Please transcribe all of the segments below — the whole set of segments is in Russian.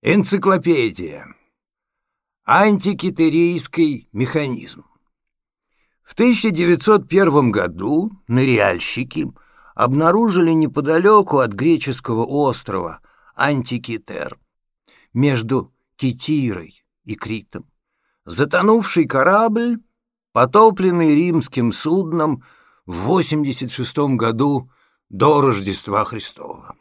Энциклопедия. Антикитерийский механизм. В 1901 году ныряльщики обнаружили неподалеку от греческого острова Антикитер между Китирой и Критом затонувший корабль, потопленный римским судном в 86 году до Рождества Христова.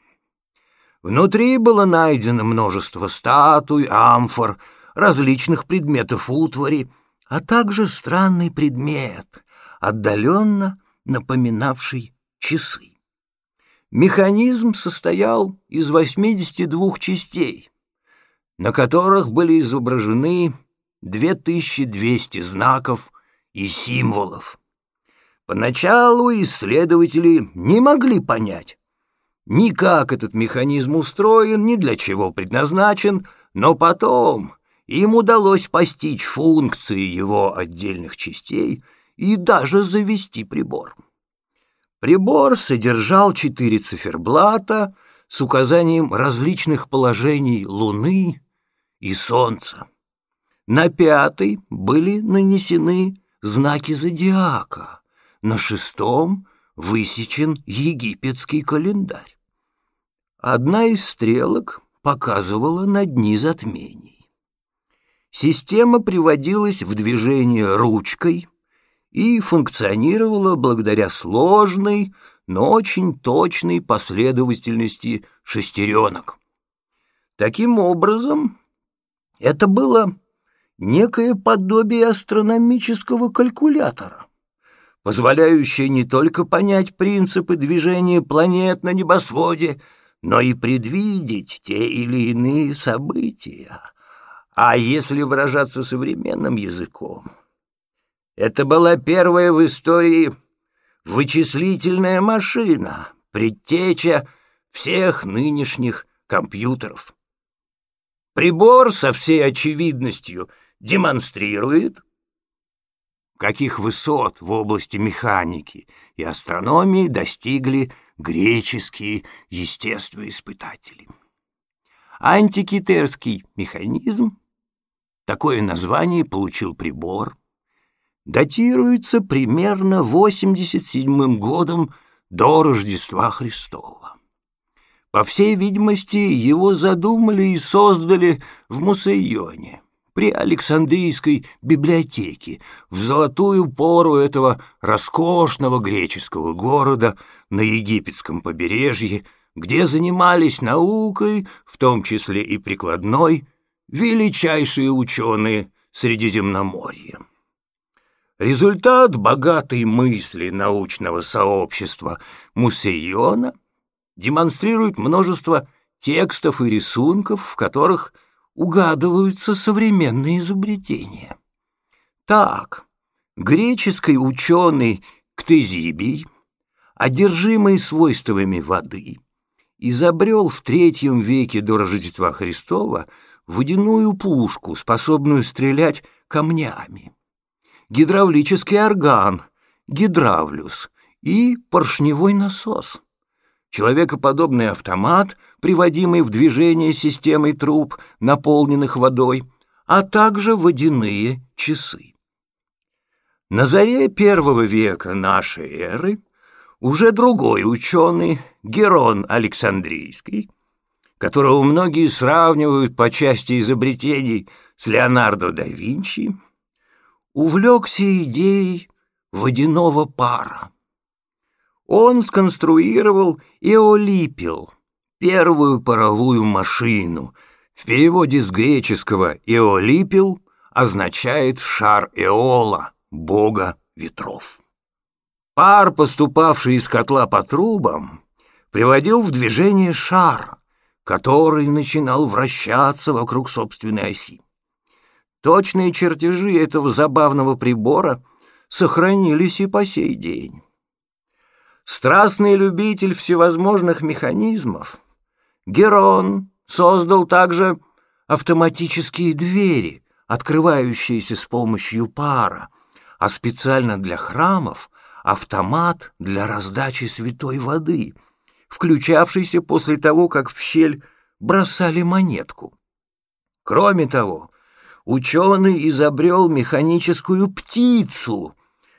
Внутри было найдено множество статуй, амфор, различных предметов утвари, а также странный предмет, отдаленно напоминавший часы. Механизм состоял из 82 частей, на которых были изображены 2200 знаков и символов. Поначалу исследователи не могли понять, ни как этот механизм устроен, ни для чего предназначен, но потом им удалось постичь функции его отдельных частей и даже завести прибор. Прибор содержал четыре циферблата с указанием различных положений Луны и Солнца. На пятой были нанесены знаки зодиака, на шестом высечен египетский календарь. Одна из стрелок показывала на дни затмений. Система приводилась в движение ручкой и функционировала благодаря сложной, но очень точной последовательности шестеренок. Таким образом, это было некое подобие астрономического калькулятора, позволяющее не только понять принципы движения планет на небосводе, но и предвидеть те или иные события. А если выражаться современным языком, это была первая в истории вычислительная машина, предтеча всех нынешних компьютеров. Прибор со всей очевидностью демонстрирует, каких высот в области механики и астрономии достигли греческие естествоиспытатели. Антикитерский механизм, такое название получил прибор, датируется примерно 87 годом до Рождества Христова. По всей видимости, его задумали и создали в Мусейоне – при Александрийской библиотеке в золотую пору этого роскошного греческого города на египетском побережье, где занимались наукой, в том числе и прикладной, величайшие ученые Средиземноморья. Результат богатой мысли научного сообщества Мусейона демонстрирует множество текстов и рисунков, в которых – угадываются современные изобретения. Так, греческий ученый Ктезибий, одержимый свойствами воды, изобрел в третьем веке до Рождества Христова водяную пушку, способную стрелять камнями, гидравлический орган, гидравлюс и поршневой насос человекоподобный автомат, приводимый в движение системой труб, наполненных водой, а также водяные часы. На заре первого века нашей эры уже другой ученый, Герон Александрийский, которого многие сравнивают по части изобретений с Леонардо да Винчи, увлекся идеей водяного пара. Он сконструировал «Эолипил» — первую паровую машину. В переводе с греческого «Эолипил» означает «шар Эола», бога ветров. Пар, поступавший из котла по трубам, приводил в движение шар, который начинал вращаться вокруг собственной оси. Точные чертежи этого забавного прибора сохранились и по сей день. Страстный любитель всевозможных механизмов, Герон создал также автоматические двери, открывающиеся с помощью пара, а специально для храмов автомат для раздачи святой воды, включавшийся после того, как в щель бросали монетку. Кроме того, ученый изобрел механическую птицу,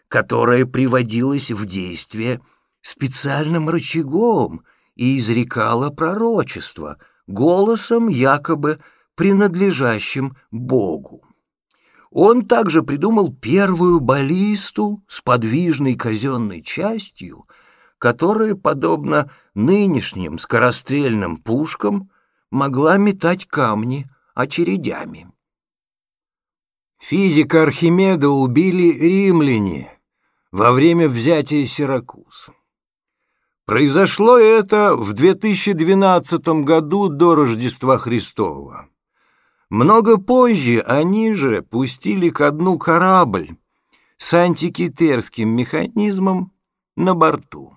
которая приводилась в действие специальным рычагом и изрекала пророчество голосом якобы принадлежащим Богу. Он также придумал первую баллисту с подвижной казенной частью, которая, подобно нынешним скорострельным пушкам, могла метать камни очередями. Физика Архимеда убили римляне во время взятия Сиракуз. Произошло это в 2012 году до Рождества Христова. Много позже они же пустили ко дну корабль с антикитерским механизмом на борту.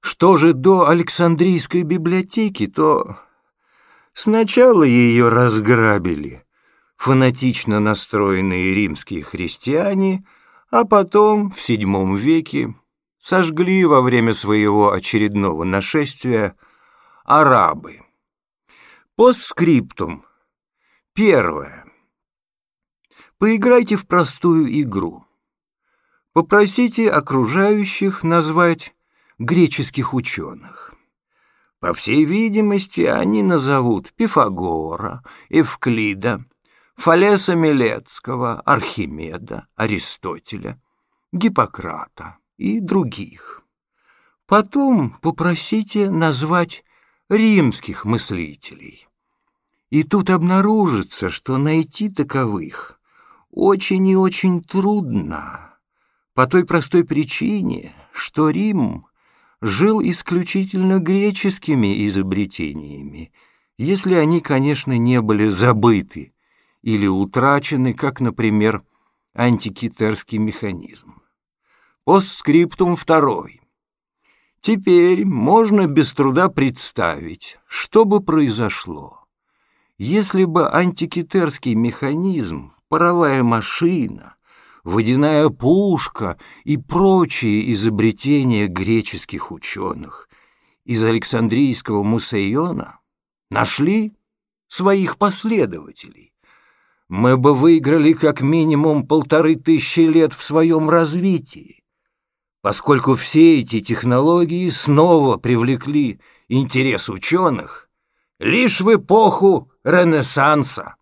Что же до Александрийской библиотеки, то сначала ее разграбили фанатично настроенные римские христиане, а потом в VII веке сожгли во время своего очередного нашествия арабы. Постскриптум – Первое. Поиграйте в простую игру. Попросите окружающих назвать греческих ученых. По всей видимости, они назовут Пифагора, Евклида, Фалеса Милецкого, Архимеда, Аристотеля, Гиппократа и других. Потом попросите назвать римских мыслителей. И тут обнаружится, что найти таковых очень и очень трудно, по той простой причине, что Рим жил исключительно греческими изобретениями, если они, конечно, не были забыты или утрачены, как, например, антикитерский механизм. Постскриптум второй. Теперь можно без труда представить, что бы произошло, если бы антикитерский механизм, паровая машина, водяная пушка и прочие изобретения греческих ученых из Александрийского Мусейона нашли своих последователей, мы бы выиграли как минимум полторы тысячи лет в своем развитии, поскольку все эти технологии снова привлекли интерес ученых лишь в эпоху Ренессанса.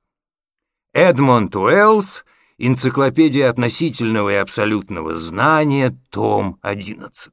Эдмонд Уэллс, Энциклопедия относительного и абсолютного знания, том 11.